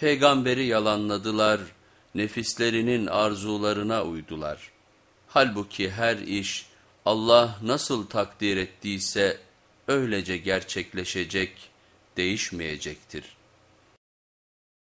Peygamberi yalanladılar, nefislerinin arzularına uydular. Halbuki her iş Allah nasıl takdir ettiyse öylece gerçekleşecek, değişmeyecektir.